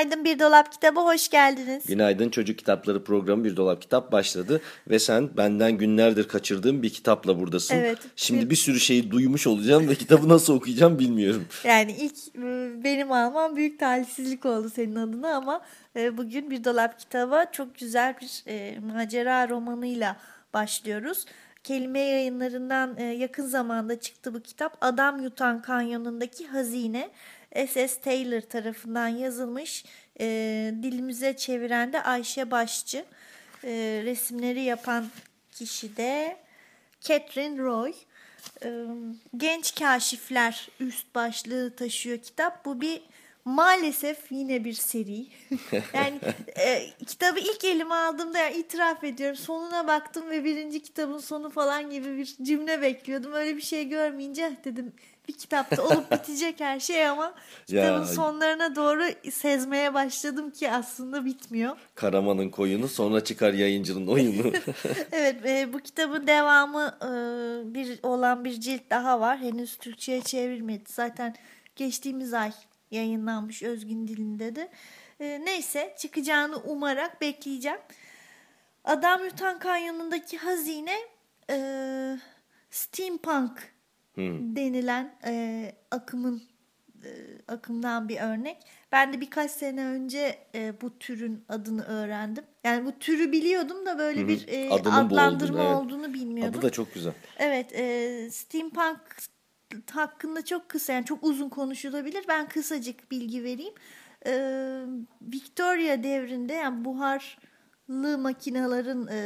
Günaydın Bir Dolap Kitabı hoş geldiniz. Günaydın Çocuk Kitapları programı Bir Dolap Kitap başladı ve sen benden günlerdir kaçırdığım bir kitapla buradasın. Evet. Şimdi bir sürü şeyi duymuş olacağım ve kitabı nasıl okuyacağım bilmiyorum. Yani ilk e, benim almam büyük talihsizlik oldu senin adına ama e, bugün Bir Dolap Kitabı çok güzel bir e, macera romanıyla başlıyoruz. Kelime yayınlarından yakın zamanda çıktı bu kitap. Adam Yutan Kanyonu'ndaki Hazine. S.S. Taylor tarafından yazılmış. E, dilimize çeviren de Ayşe Başçı. E, resimleri yapan kişi de Catherine Roy. E, Genç Kaşifler üst başlığı taşıyor kitap. Bu bir maalesef yine bir seri. yani e, kitabı ilk elime aldığımda yani itiraf ediyorum sonuna baktım ve birinci kitabın sonu falan gibi bir cümle bekliyordum. Öyle bir şey görmeyince dedim bir kitapta olup bitecek her şey ama kitabın Ya. sonlarına doğru sezmeye başladım ki aslında bitmiyor. Karaman'ın koyunu sonra çıkar yayıncının oyunu. evet e, bu kitabın devamı e, bir olan bir cilt daha var. Henüz Türkçe'ye çevrilmedi. Zaten geçtiğimiz ay yayınlanmış özgün dilinde de. E, neyse çıkacağını umarak bekleyeceğim. Adam Yutan Kanyonu'ndaki hazine e, steampunk denilen e, akımın e, akımdan bir örnek. Ben de birkaç sene önce e, bu türün adını öğrendim. Yani bu türü biliyordum da böyle bir e, Adının adlandırma olduğunu, evet. olduğunu bilmiyordum. Adı da çok güzel. Evet, e, steampunk hakkında çok kısa yani çok uzun konuşulabilir. Ben kısacık bilgi vereyim. E, Victoria devrinde yani buharlı makinelerin e,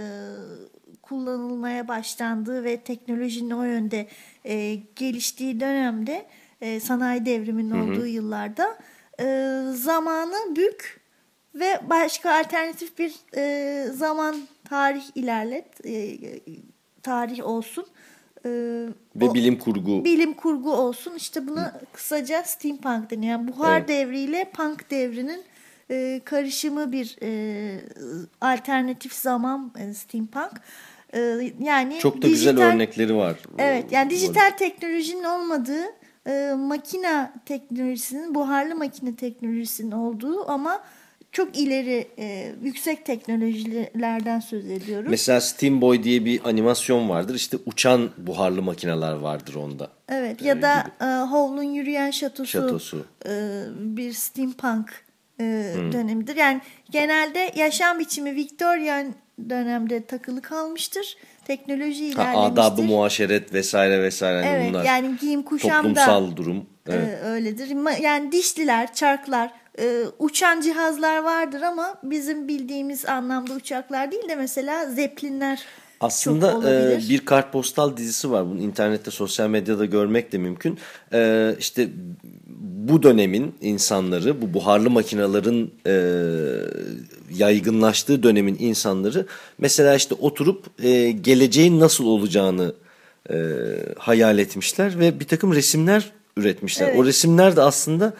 kullanılmaya başlandığı ve teknolojinin o yönde e, geliştiği dönemde e, sanayi devriminin olduğu yıllarda e, zamanı bük ve başka alternatif bir e, zaman tarih ilerlet e, tarih olsun. E, Ve o- bilim kurgu. bilim kurgu olsun. İşte buna kısaca steampunk deniyor. Yani buhar Evet. devriyle punk devrinin e, karışımı bir e, alternatif zaman e, steampunk. E, yani Çok da güzel dijital- örnekleri var. Evet yani dijital teknolojinin olmadığı e, makine teknolojisinin buharlı makine teknolojisinin olduğu ama çok ileri e, yüksek teknolojilerden söz ediyoruz. Mesela Steam Boy diye bir animasyon vardır. İşte uçan buharlı makineler vardır onda. Evet ya da e, Howl'un Yürüyen Şatosu, Şatosu. e, bir steampunk e, Hmm. dönemidir. Yani genelde yaşam biçimi Victorian dönemde takılı kalmıştır. Teknoloji Ha, ilerlemiştir. adabı muaşeret vesaire vesaire. Hani Evet bunlar. yani giyim kuşam da Toplumsal durum. Evet. e, öyledir. Yani dişliler, çarklar, e, uçan cihazlar vardır ama bizim bildiğimiz anlamda uçaklar değil de mesela zeplinler Aslında e, bir kartpostal dizisi var. Bunu internette, sosyal medyada görmek de mümkün. E, işte bu dönemin insanları, bu buharlı makinelerin e, yaygınlaştığı dönemin insanları mesela işte oturup e, geleceğin nasıl olacağını e, hayal etmişler ve bir takım resimler üretmişler. Evet. O resimler de aslında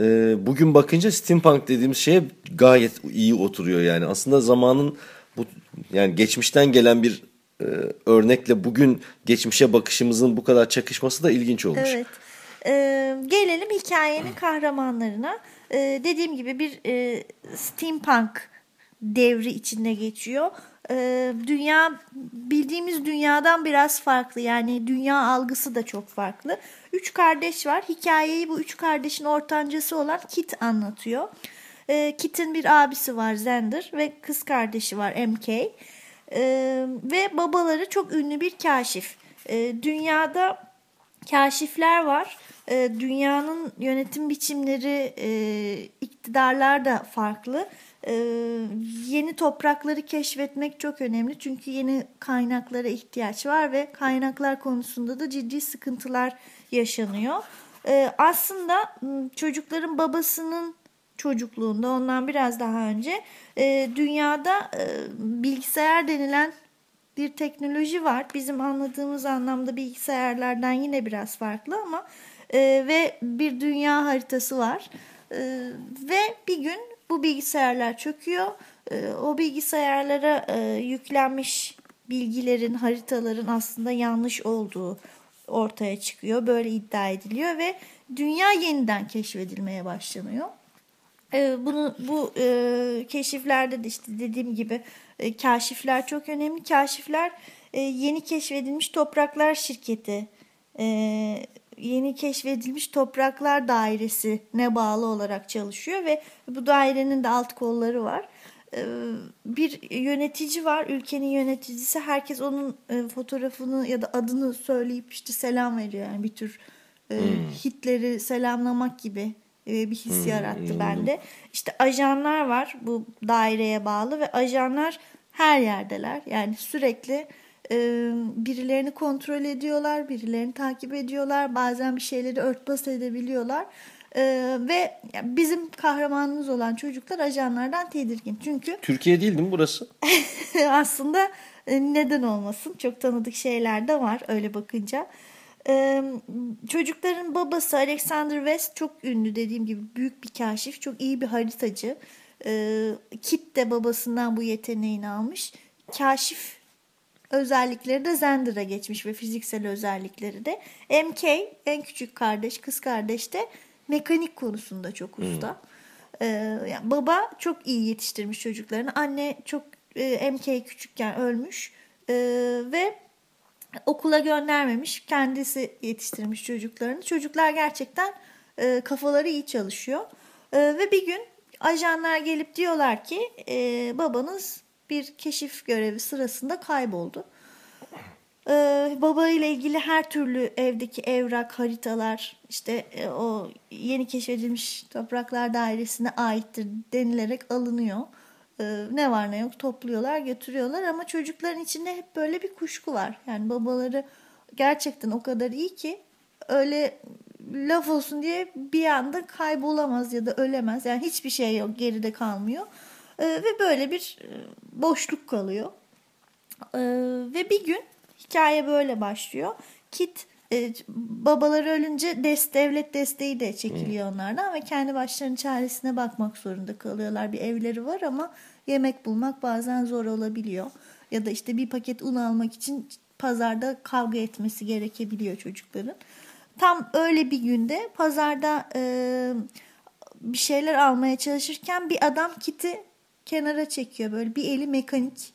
e, bugün bakınca steampunk dediğimiz şeye gayet iyi oturuyor yani. Aslında zamanın bu yani geçmişten gelen bir e, örnekle bugün geçmişe bakışımızın bu kadar çakışması da ilginç olmuş. Evet. Ee, gelelim hikayenin kahramanlarına. Ee, dediğim gibi bir e, steampunk devri içinde geçiyor. Ee, dünya bildiğimiz dünyadan biraz farklı. Yani dünya algısı da çok farklı. Üç kardeş var. Hikayeyi bu üç kardeşin ortancası olan Kit anlatıyor. Ee, Kit'in bir abisi var Zender ve kız kardeşi var MK. Ee, ve babaları çok ünlü bir kaşif. Ee, dünyada kaşifler var. Ee, dünyanın yönetim biçimleri, e, iktidarlar da farklı. Ee, yeni toprakları keşfetmek çok önemli çünkü yeni kaynaklara ihtiyaç var ve kaynaklar konusunda da ciddi sıkıntılar yaşanıyor. E, aslında çocukların babasının çocukluğunda ondan biraz daha önce e, dünyada e, bilgisayar denilen bir teknoloji var. Bizim anladığımız anlamda bilgisayarlardan yine biraz farklı ama e, ve bir dünya haritası var. E, ve bir gün bu bilgisayarlar çöküyor. E, o bilgisayarlara e, yüklenmiş bilgilerin, haritaların aslında yanlış olduğu ortaya çıkıyor. Böyle iddia ediliyor ve dünya yeniden keşfedilmeye başlanıyor. E, bunu bu e, keşiflerde de işte dediğim gibi e, kaşifler çok önemli. Kaşifler e, yeni keşfedilmiş topraklar şirketi, e, yeni keşfedilmiş topraklar dairesi ne bağlı olarak çalışıyor ve bu dairenin de alt kolları var. E, bir yönetici var, ülkenin yöneticisi. Herkes onun e, fotoğrafını ya da adını söyleyip işte selam veriyor. Yani bir tür e, Hitler'i selamlamak gibi e, bir his yarattı bende. İşte ajanlar var bu daireye bağlı ve ajanlar her yerdeler. Yani sürekli birilerini kontrol ediyorlar, birilerini takip ediyorlar. Bazen bir şeyleri örtbas edebiliyorlar. E, ve bizim kahramanımız olan çocuklar ajanlardan tedirgin. Çünkü Türkiye değil değil mi burası? aslında e, neden olmasın çok tanıdık şeyler de var öyle bakınca. Ee, çocukların babası Alexander West çok ünlü dediğim gibi büyük bir kaşif, çok iyi bir haritacı. Ee, Kit de babasından bu yeteneğini almış. Kaşif özellikleri de Zender'a geçmiş ve fiziksel özellikleri de. MK en küçük kardeş, kız kardeş de mekanik konusunda çok usta. Ee, yani baba çok iyi yetiştirmiş çocuklarını. Anne çok e, MK küçükken ölmüş Ee, ve okula göndermemiş. Kendisi yetiştirmiş çocuklarını. Çocuklar gerçekten e, kafaları iyi çalışıyor. E, ve bir gün ajanlar gelip diyorlar ki e, babanız bir keşif görevi sırasında kayboldu. E, baba ile ilgili her türlü evdeki evrak, haritalar, işte e, o yeni keşfedilmiş topraklar dairesine aittir denilerek alınıyor. Ee, ne var ne yok topluyorlar götürüyorlar ama çocukların içinde hep böyle bir kuşku var. Yani babaları gerçekten o kadar iyi ki öyle laf olsun diye bir anda kaybolamaz ya da ölemez. Yani hiçbir şey yok geride kalmıyor. Ee, ve böyle bir e, boşluk kalıyor. Ee, ve bir gün hikaye böyle başlıyor. Kit e, babaları ölünce des, devlet desteği de çekiliyor onlardan ve kendi başlarının çaresine bakmak zorunda kalıyorlar. Bir evleri var ama yemek bulmak bazen zor olabiliyor. Ya da işte bir paket un almak için pazarda kavga etmesi gerekebiliyor çocukların. Tam öyle bir günde pazarda e, bir şeyler almaya çalışırken bir adam kiti kenara çekiyor. Böyle bir eli mekanik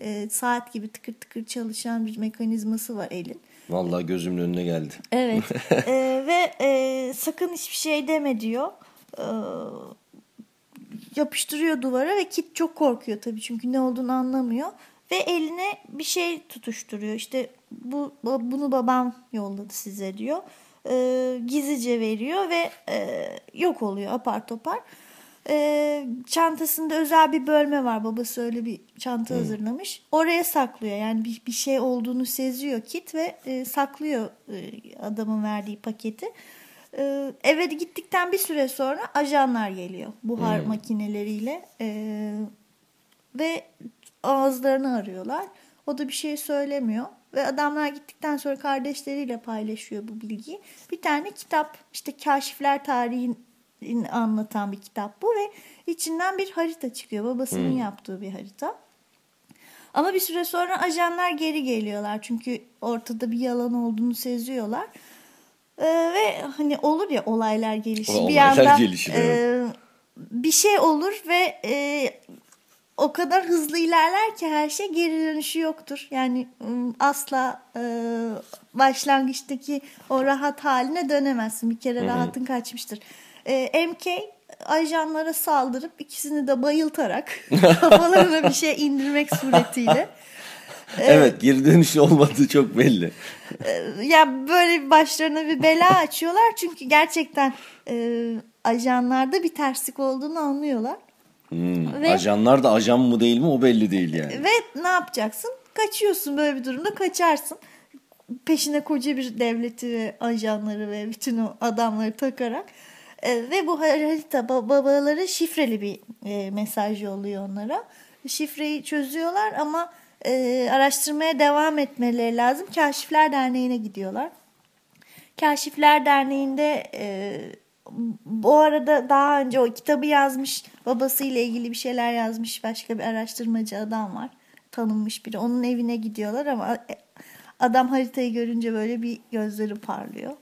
e, saat gibi tıkır tıkır çalışan bir mekanizması var elin. Vallahi gözümün önüne geldi. Evet. Ee, ve e, sakın hiçbir şey deme diyor. Ee, yapıştırıyor duvara ve Kit çok korkuyor tabii çünkü ne olduğunu anlamıyor. Ve eline bir şey tutuşturuyor. İşte bu bunu babam yolladı size diyor. Ee, gizlice veriyor ve e, yok oluyor apar topar. Ee, çantasında özel bir bölme var. Babası öyle bir çanta hazırlamış. Oraya saklıyor. Yani bir, bir şey olduğunu seziyor Kit ve e, saklıyor e, adamın verdiği paketi. E, eve gittikten bir süre sonra ajanlar geliyor. Buhar makineleriyle. E, ve ağızlarını arıyorlar. O da bir şey söylemiyor. Ve adamlar gittikten sonra kardeşleriyle paylaşıyor bu bilgiyi. Bir tane kitap işte kaşifler tarihin anlatan bir kitap bu ve içinden bir harita çıkıyor. Babasının yaptığı bir harita. Ama bir süre sonra ajanlar geri geliyorlar. Çünkü ortada bir yalan olduğunu seziyorlar. Ee, ve hani olur ya olaylar gelişir. bir anda gelişir, e, evet. bir şey olur ve e, o kadar hızlı ilerler ki her şey geri dönüşü yoktur. Yani asla e, başlangıçtaki o rahat haline dönemezsin. Bir kere rahatın kaçmıştır. E, MK ajanlara saldırıp ikisini de bayıltarak kafalarına bir şey indirmek suretiyle. Evet geri dönüş olmadığı çok belli. ya böyle bir başlarına bir bela açıyorlar çünkü gerçekten e, ajanlarda bir terslik olduğunu anlıyorlar. Hmm, Ve- Ajanlar da ajan mı değil mi o belli değil yani. Ve ne yapacaksın? Kaçıyorsun böyle bir durumda kaçarsın. peşine koca bir devleti ve ajanları ve bütün o adamları takarak e, ve bu harita babaları şifreli bir e, mesaj yolluyor onlara. Şifreyi çözüyorlar ama e, araştırmaya devam etmeleri lazım. Kaşifler Derneği'ne gidiyorlar. Kaşifler Derneği'nde e, bu arada daha önce o kitabı yazmış babasıyla ilgili bir şeyler yazmış başka bir araştırmacı adam var. Tanınmış biri. Onun evine gidiyorlar ama adam haritayı görünce böyle bir gözleri parlıyor.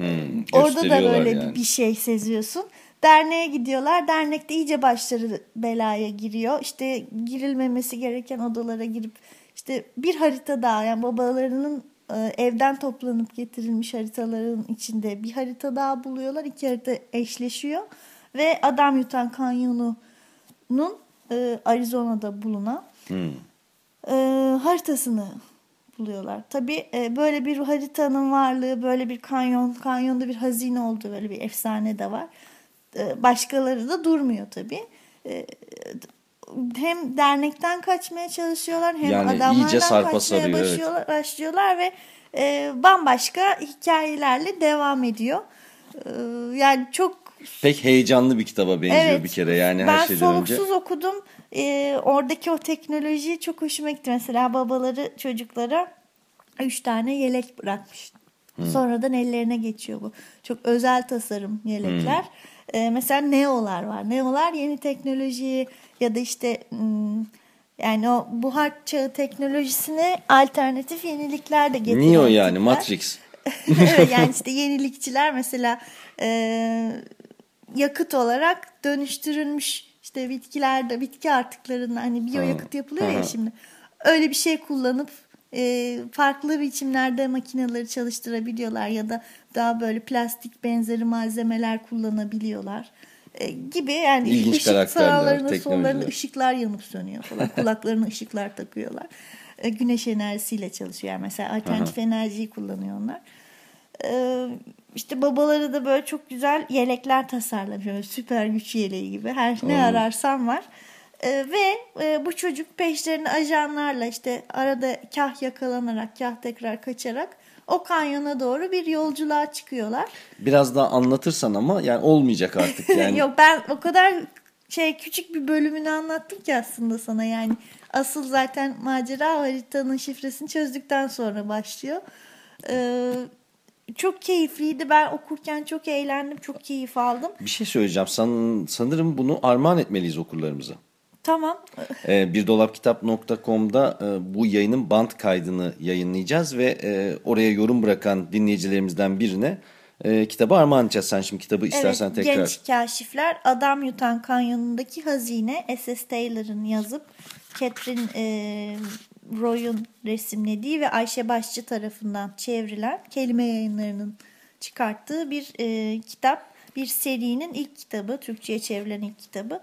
Hmm, Orada da böyle yani. bir şey seziyorsun. Derneğe gidiyorlar. Dernekte iyice başları belaya giriyor. İşte girilmemesi gereken odalara girip işte bir harita daha yani babalarının e, evden toplanıp getirilmiş haritaların içinde bir harita daha buluyorlar. İki harita eşleşiyor ve Adam Yutan Kanyonu'nun e, Arizona'da bulunan Hmm. haritasını buluyorlar. Tabii e, böyle bir haritanın varlığı, böyle bir kanyon, kanyonda bir hazine olduğu böyle bir efsane de var. E, başkaları da durmuyor tabii. E, hem dernekten kaçmaya çalışıyorlar hem Yani adamlardan kaçmaya sarıyor, evet. başlıyorlar, başlıyorlar ve e, bambaşka hikayelerle devam ediyor. E, yani çok Pek heyecanlı bir kitaba benziyor Evet. bir kere yani ben her şeyden önce. soluksuz okudum. Ee, oradaki o teknoloji çok hoşuma gitti. Mesela babaları çocuklara üç tane yelek bırakmış. Sonradan ellerine geçiyor bu. Çok özel tasarım yelekler. Ee, mesela Neo'lar var. Neo'lar yeni teknoloji ya da işte hmm, yani o buhar çağı teknolojisine alternatif yenilikler de getiren Neo yani. Matrix. evet, yani işte yenilikçiler mesela e, yakıt olarak dönüştürülmüş işte bitkilerde bitki artıklarından hani biyoyakıt yapılıyor ya şimdi. Öyle bir şey kullanıp e, farklı biçimlerde makineleri çalıştırabiliyorlar ya da daha böyle plastik benzeri malzemeler kullanabiliyorlar. E, gibi yani İlginç ışık teknolojiler. sonlarında ışıklar yanıp sönüyor falan. Kulaklarına ışıklar takıyorlar. E, güneş enerjisiyle çalışıyor. Yani mesela alternatif enerjiyi kullanıyor onlar. Ee, işte babaları da böyle çok güzel yelekler tasarlamış. Böyle süper güç yeleği gibi. Her ne ararsan var. Ee, ve e, bu çocuk peşlerini ajanlarla işte arada kah yakalanarak kah tekrar kaçarak o kanyona doğru bir yolculuğa çıkıyorlar. Biraz daha anlatırsan ama yani olmayacak artık yani. Yok ben o kadar şey küçük bir bölümünü anlattım ki aslında sana yani. Asıl zaten macera haritanın şifresini çözdükten sonra başlıyor. Ee, çok keyifliydi. Ben okurken çok eğlendim. Çok keyif aldım. Bir şey söyleyeceğim. San, sanırım bunu armağan etmeliyiz okurlarımıza. Tamam. Ee, birdolapkitap.com'da e, bu yayının band kaydını yayınlayacağız ve e, oraya yorum bırakan dinleyicilerimizden birine e, kitabı armağan edeceğiz. Sen şimdi kitabı istersen evet, tekrar. Genç kaşifler Adam Yutan Kanyonu'ndaki hazine S.S. Taylor'ın yazıp Catherine e, Roy'un resimlediği ve Ayşe Başçı tarafından çevrilen kelime yayınlarının çıkarttığı bir e, kitap. Bir serinin ilk kitabı. Türkçe'ye çevrilen ilk kitabı.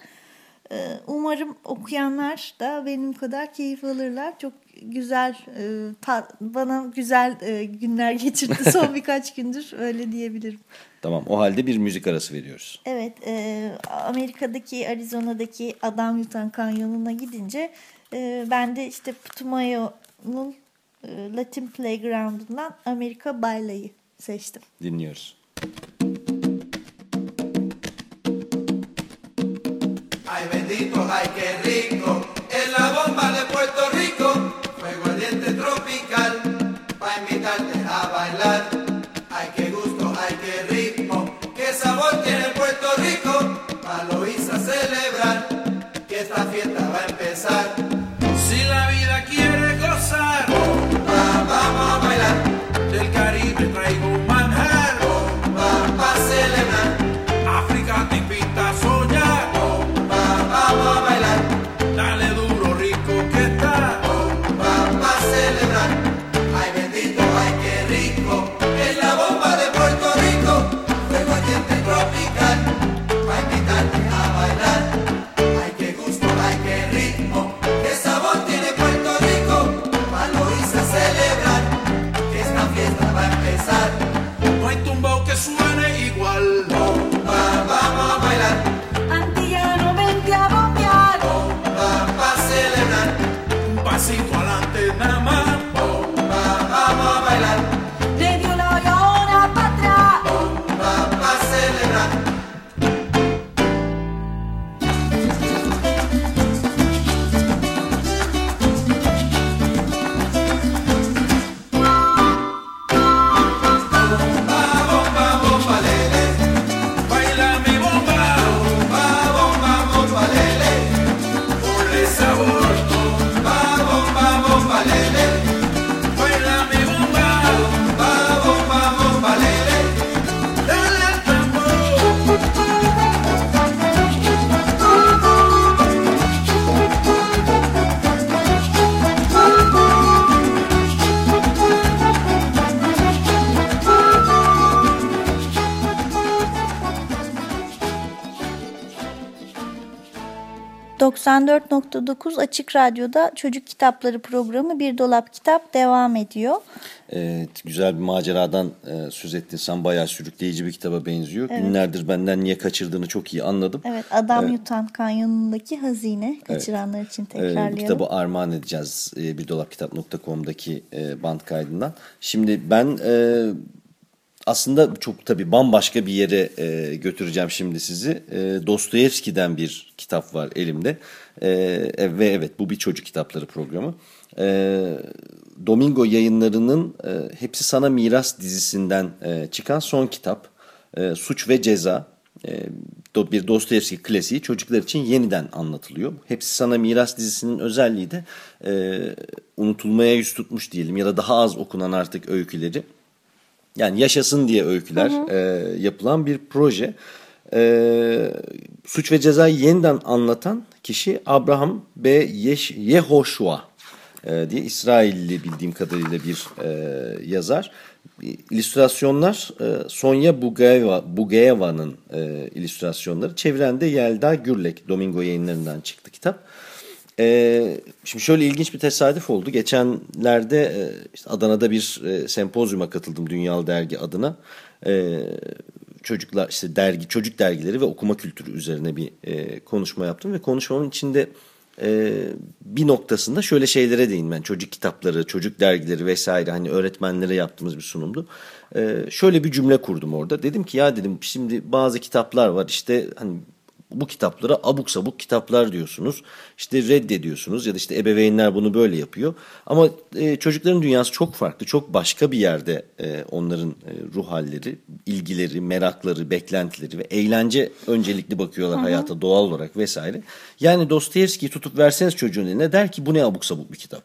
E, umarım okuyanlar da benim kadar keyif alırlar. Çok güzel, e, ta- bana güzel e, günler geçirdi son birkaç gündür. Öyle diyebilirim. Tamam o halde bir müzik arası veriyoruz. Evet, e, Amerika'daki Arizona'daki Adam Yutan Kanyonu'na gidince e, ben de işte Putumayo'nun e, Latin Playground'undan Amerika Baila'yı seçtim. Dinliyoruz. Ay bendito, ay qué rico, es la bomba de Puerto Rico, fuego ardiente tropical, pa' invitarte a bailar. 94.9 Açık Radyo'da Çocuk Kitapları programı Bir Dolap Kitap devam ediyor. Evet, güzel bir maceradan e, söz ettin. Sen bayağı sürükleyici bir kitaba benziyor. Günlerdir benden niye kaçırdığını çok iyi anladım. Evet, Adam Yutan Kanyonundaki Hazine kaçıranlar için Ee, tekrarlayalım. bu kitabı armağan edeceğiz e, birdolapkitap.com'daki e, band kaydından. Şimdi ben e, aslında çok tabii bambaşka bir yere e, götüreceğim şimdi sizi. E, Dostoyevski'den bir kitap var elimde. E, e, ve evet bu bir çocuk kitapları programı. E, Domingo yayınlarının e, Hepsi Sana Miras dizisinden e, çıkan son kitap. E, Suç ve Ceza. E, bir Dostoyevski klasiği çocuklar için yeniden anlatılıyor. Hepsi Sana Miras dizisinin özelliği de e, unutulmaya yüz tutmuş diyelim ya da daha az okunan artık öyküleri. Yani yaşasın diye öyküler e, yapılan bir proje. E, suç ve cezayı yeniden anlatan kişi Abraham B. Yeş Yehoshua e, diye İsrailli bildiğim kadarıyla bir e, yazar. İllüstrasyonlar e, Sonya Bugayeva'nın e, illüstrasyonları. Çeviren de Yelda Gürlek. Domingo yayınlarından çıktı kitap. Ee, şimdi şöyle ilginç bir tesadüf oldu. Geçenlerde e, işte Adana'da bir e, sempozyuma katıldım Dünyalı Dergi adına. E, çocuklar işte dergi, çocuk dergileri ve okuma kültürü üzerine bir e, konuşma yaptım ve konuşmamın içinde e, bir noktasında şöyle şeylere değindim. Ben çocuk kitapları, çocuk dergileri vesaire hani öğretmenlere yaptığımız bir sunumdu. E, şöyle bir cümle kurdum orada. Dedim ki ya dedim şimdi bazı kitaplar var işte hani bu kitaplara abuk sabuk kitaplar diyorsunuz. İşte reddediyorsunuz ya da işte ebeveynler bunu böyle yapıyor. Ama e, çocukların dünyası çok farklı, çok başka bir yerde e, onların e, ruh halleri, ilgileri, merakları, beklentileri ve eğlence öncelikli bakıyorlar hayata doğal olarak vesaire. Yani Dostoyevski'yi tutup verseniz çocuğun eline der ki bu ne abuk sabuk bir kitap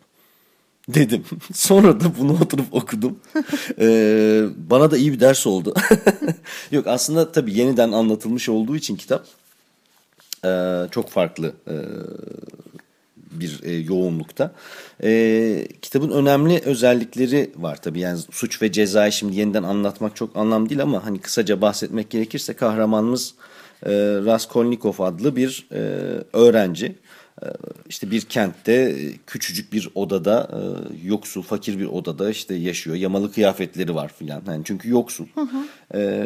dedim. Sonra da bunu oturup okudum. Ee, bana da iyi bir ders oldu. Yok aslında tabii yeniden anlatılmış olduğu için kitap e, çok farklı e, bir e, yoğunlukta. E, kitabın önemli özellikleri var tabii yani suç ve cezayı şimdi yeniden anlatmak çok anlam değil ama hani kısaca bahsetmek gerekirse kahramanımız e, Raskolnikov adlı bir e, öğrenci. İşte bir kentte e, küçücük bir odada e, yoksul fakir bir odada işte yaşıyor. Yamalı kıyafetleri var filan. Yani çünkü yoksul. E,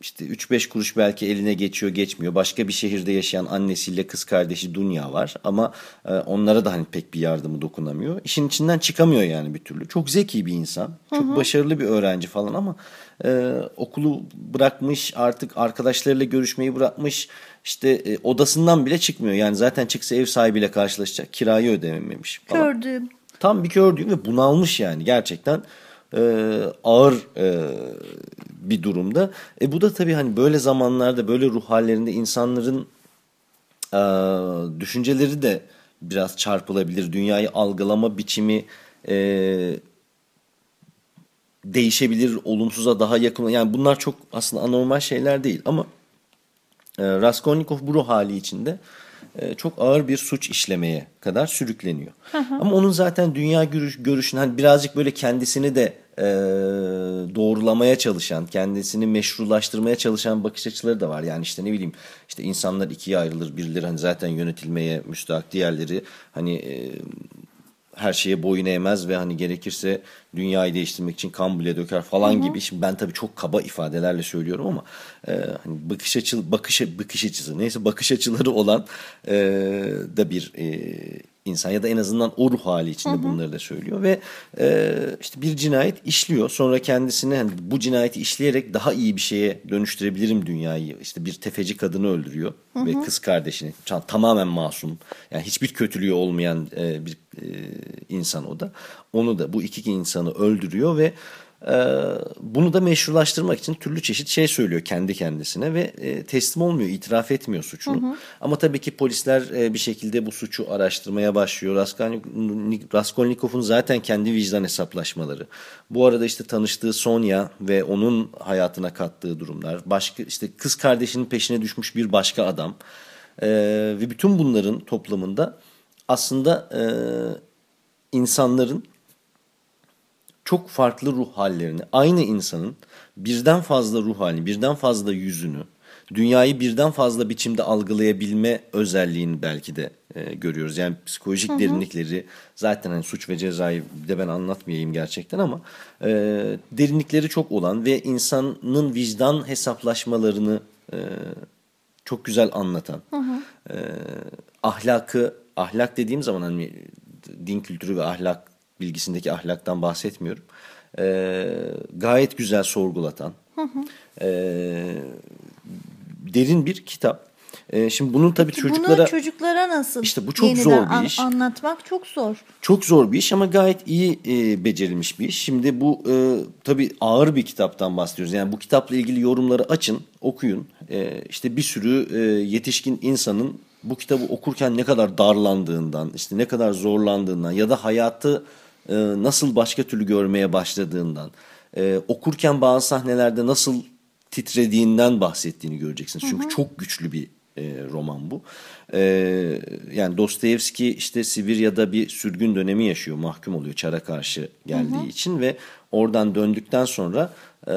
işte 3-5 kuruş belki eline geçiyor geçmiyor. Başka bir şehirde yaşayan annesiyle kız kardeşi Dünya var. Ama e, onlara da hani pek bir yardımı dokunamıyor. İşin içinden çıkamıyor yani bir türlü. Çok zeki bir insan. Çok başarılı bir öğrenci falan ama e, okulu bırakmış artık arkadaşlarıyla görüşmeyi bırakmış. İşte e, odasından bile çıkmıyor. Yani zaten çıksa ev sahibiyle karşılaşacak. Kirayı ödememiş falan. Tam bir kördüğüm ve bunalmış yani gerçekten e, ağır e, bir durumda. E bu da tabii hani böyle zamanlarda böyle ruh hallerinde insanların e, düşünceleri de biraz çarpılabilir. Dünyayı algılama biçimi e, değişebilir, olumsuza daha yakın. Yani bunlar çok aslında anormal şeyler değil ama e, Raskolnikov bu ruh hali içinde e, çok ağır bir suç işlemeye kadar sürükleniyor. Ama onun zaten dünya görüş, görüşünü hani birazcık böyle kendisini de e, doğrulamaya çalışan, kendisini meşrulaştırmaya çalışan bakış açıları da var. Yani işte ne bileyim işte insanlar ikiye ayrılır. Birileri hani zaten yönetilmeye müstahak, diğerleri hani e, her şeye boyun eğmez ve hani gerekirse dünyayı değiştirmek için kan bile döker falan gibi. Şimdi ben tabii çok kaba ifadelerle söylüyorum ama e, hani bakış açı bakış bakış açısı neyse bakış açıları olan e, da bir e, insan ya da en azından o ruh hali içinde bunları da söylüyor ve e, işte bir cinayet işliyor. Sonra kendisini hani bu cinayeti işleyerek daha iyi bir şeye dönüştürebilirim dünyayı. İşte bir tefeci kadını öldürüyor ve kız kardeşini Tam- tamamen masum. Yani hiçbir kötülüğü olmayan e, bir e, insan o da. Onu da bu iki insanı öldürüyor ve bunu da meşrulaştırmak için türlü çeşit şey söylüyor kendi kendisine ve e, teslim olmuyor, itiraf etmiyor suçunu. Ama tabii ki polisler e, bir şekilde bu suçu araştırmaya başlıyor. Raskolnik- Raskolnikov'un zaten kendi vicdan hesaplaşmaları. Bu arada işte tanıştığı Sonya ve onun hayatına kattığı durumlar. Başka işte kız kardeşinin peşine düşmüş bir başka adam. E, ve bütün bunların toplamında aslında e, insanların çok farklı ruh hallerini, aynı insanın birden fazla ruh halini, birden fazla yüzünü dünyayı birden fazla biçimde algılayabilme özelliğini belki de e, görüyoruz. Yani psikolojik derinlikleri zaten hani suç ve cezayı de ben anlatmayayım gerçekten ama e, derinlikleri çok olan ve insanın vicdan hesaplaşmalarını e, çok güzel anlatan. E, ahlakı ahlak dediğim zaman hani din kültürü ve ahlak bilgisindeki ahlaktan bahsetmiyorum. E, gayet güzel sorgulatan. E, derin bir kitap. E, şimdi bunun tabii Peki çocuklara Bunu çocuklara nasıl İşte bu çok zor bir iş. anlatmak çok zor. çok zor bir iş ama gayet iyi e, becerilmiş bir iş. Şimdi bu e, tabii ağır bir kitaptan bahsediyoruz. Yani bu kitapla ilgili yorumları açın, okuyun. E, işte bir sürü e, yetişkin insanın bu kitabı okurken ne kadar darlandığından, işte ne kadar zorlandığından ya da hayatı e, nasıl başka türlü görmeye başladığından, e, okurken bazı sahnelerde nasıl titrediğinden bahsettiğini göreceksiniz. Çünkü çok güçlü bir e, roman bu. E, yani Dostoyevski işte Sibirya'da bir sürgün dönemi yaşıyor, mahkum oluyor Çar'a karşı geldiği için ve oradan döndükten sonra e,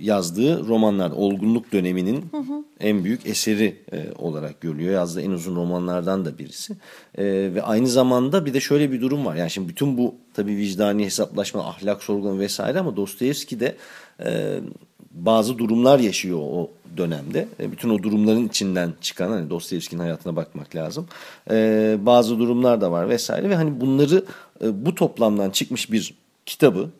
yazdığı romanlar olgunluk döneminin en büyük eseri e, olarak görülüyor. Yazdığı en uzun romanlardan da birisi. E, ve aynı zamanda bir de şöyle bir durum var. Yani şimdi bütün bu tabii vicdani hesaplaşma, ahlak sorgulama vesaire ama Dostoyevski de e, bazı durumlar yaşıyor o dönemde. E, bütün o durumların içinden çıkan hani Dostoyevski'nin hayatına bakmak lazım. E, bazı durumlar da var vesaire ve hani bunları e, bu toplamdan çıkmış bir kitabı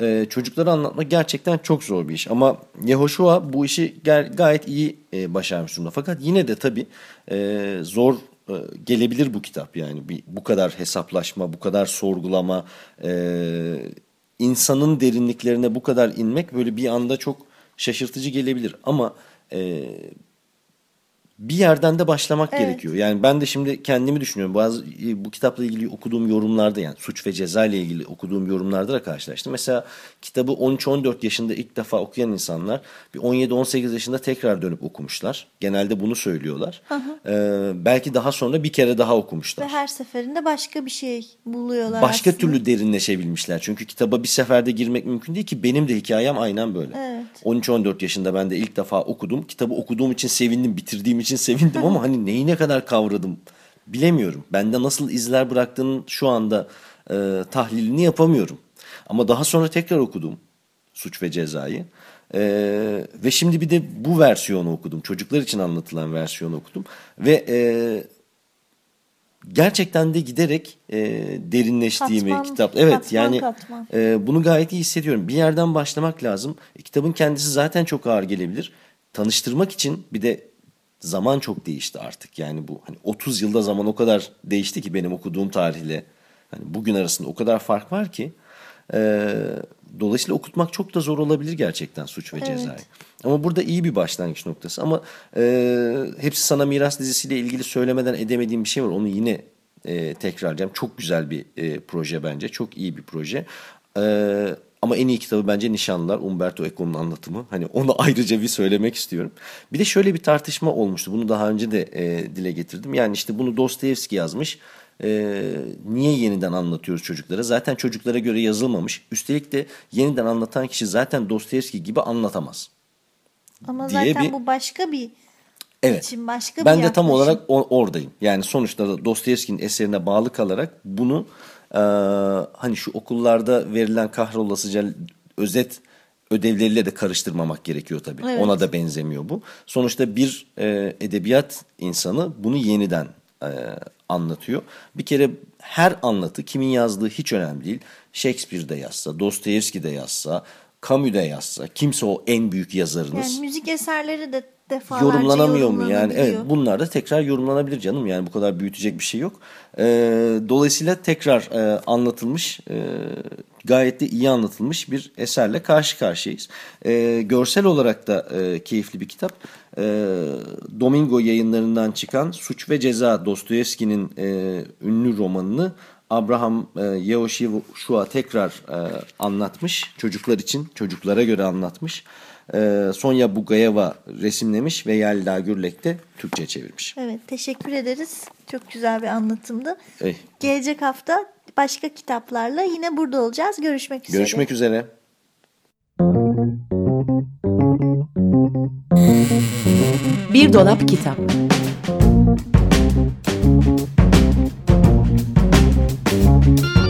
e, çocuklara anlatmak gerçekten çok zor bir iş. Ama Yehoshua bu işi gayet iyi e, başarmış durumda. Fakat yine de tabii e, zor e, gelebilir bu kitap yani bir, bu kadar hesaplaşma, bu kadar sorgulama, e, insanın derinliklerine bu kadar inmek böyle bir anda çok şaşırtıcı gelebilir. Ama e, bir yerden de başlamak Evet. gerekiyor. Yani ben de şimdi kendimi düşünüyorum. Bazı e, bu kitapla ilgili okuduğum yorumlarda yani suç ve ceza ile ilgili okuduğum yorumlarda da karşılaştım. Mesela kitabı 13-14 yaşında ilk defa okuyan insanlar bir 17-18 yaşında tekrar dönüp okumuşlar. Genelde bunu söylüyorlar. Ee, belki daha sonra bir kere daha okumuşlar. Ve her seferinde başka bir şey buluyorlar Başka aslında. türlü derinleşebilmişler. Çünkü kitaba bir seferde girmek mümkün değil ki. Benim de hikayem aynen böyle. Evet. 13-14 yaşında ben de ilk defa okudum. Kitabı okuduğum için sevindim, bitirdiğim için sevindim ama hani neyi ne kadar kavradım bilemiyorum. Bende nasıl izler bıraktığının şu anda e, tahlilini yapamıyorum. Ama daha sonra tekrar okudum Suç ve Ceza'yı. E, ve şimdi bir de bu versiyonu okudum. Çocuklar için anlatılan versiyonu okudum. Ve e, gerçekten de giderek e, derinleştiğimi Katman, kitap. Evet katman, yani katman. e, bunu gayet iyi hissediyorum. Bir yerden başlamak lazım. E, kitabın kendisi zaten çok ağır gelebilir. Tanıştırmak için bir de zaman çok değişti artık. Yani bu hani 30 yılda zaman o kadar değişti ki benim okuduğum tarihle hani bugün arasında o kadar fark var ki e, dolayısıyla okutmak çok da zor olabilir gerçekten suç ve cezayı. Ama burada iyi bir başlangıç noktası. Ama e, hepsi sana miras dizisiyle ilgili söylemeden edemediğim bir şey var. Onu yine e, tekrarlayacağım. Çok güzel bir e, proje bence. Çok iyi bir proje. E, ama en iyi kitabı bence Nişanlılar. Umberto Eco'nun anlatımı. Hani onu ayrıca bir söylemek istiyorum. Bir de şöyle bir tartışma olmuştu. Bunu daha önce de e, dile getirdim. Yani işte bunu Dostoyevski yazmış. E, niye yeniden anlatıyoruz çocuklara? Zaten çocuklara göre yazılmamış. Üstelik de yeniden anlatan kişi zaten Dostoyevski gibi anlatamaz. Ama diye zaten bir- bu başka bir Evet. için başka ben bir de tam yaklaşım. olarak o- oradayım. Yani sonuçta da Dostoyevski'nin eserine bağlı kalarak bunu e, hani şu okullarda verilen kahrolasıca özet ödevleriyle de karıştırmamak gerekiyor tabii. Evet. Ona da benzemiyor bu. Sonuçta bir e, edebiyat insanı bunu yeniden e, anlatıyor. Bir kere her anlatı kimin yazdığı hiç önemli değil. Shakespeare de yazsa, Dostoyevski de yazsa, Camus de yazsa, kimse o en büyük yazarınız Yani müzik eserleri de defalarca yorumlanamıyor mu yani? Evet bunlar da tekrar yorumlanabilir canım yani bu kadar büyütecek bir şey yok. Ee, dolayısıyla tekrar e, anlatılmış e, gayet de iyi anlatılmış bir eserle karşı karşıyayız. Ee, görsel olarak da e, keyifli bir kitap. Ee, Domingo yayınlarından çıkan Suç ve Ceza Dostoyevski'nin e, ünlü romanını Abraham e, Yehoshua tekrar e, anlatmış. Çocuklar için, çocuklara göre anlatmış. E, Sonya Bugayeva resimlemiş ve Yelda Gürlek de Türkçe çevirmiş. Evet teşekkür ederiz. Çok güzel bir anlatımdı. Ey, Gelecek hafta başka kitaplarla yine burada olacağız. Görüşmek üzere. görüşmek üzere. Bir Dolap Kitap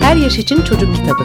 Her Yaş için Çocuk Kitabı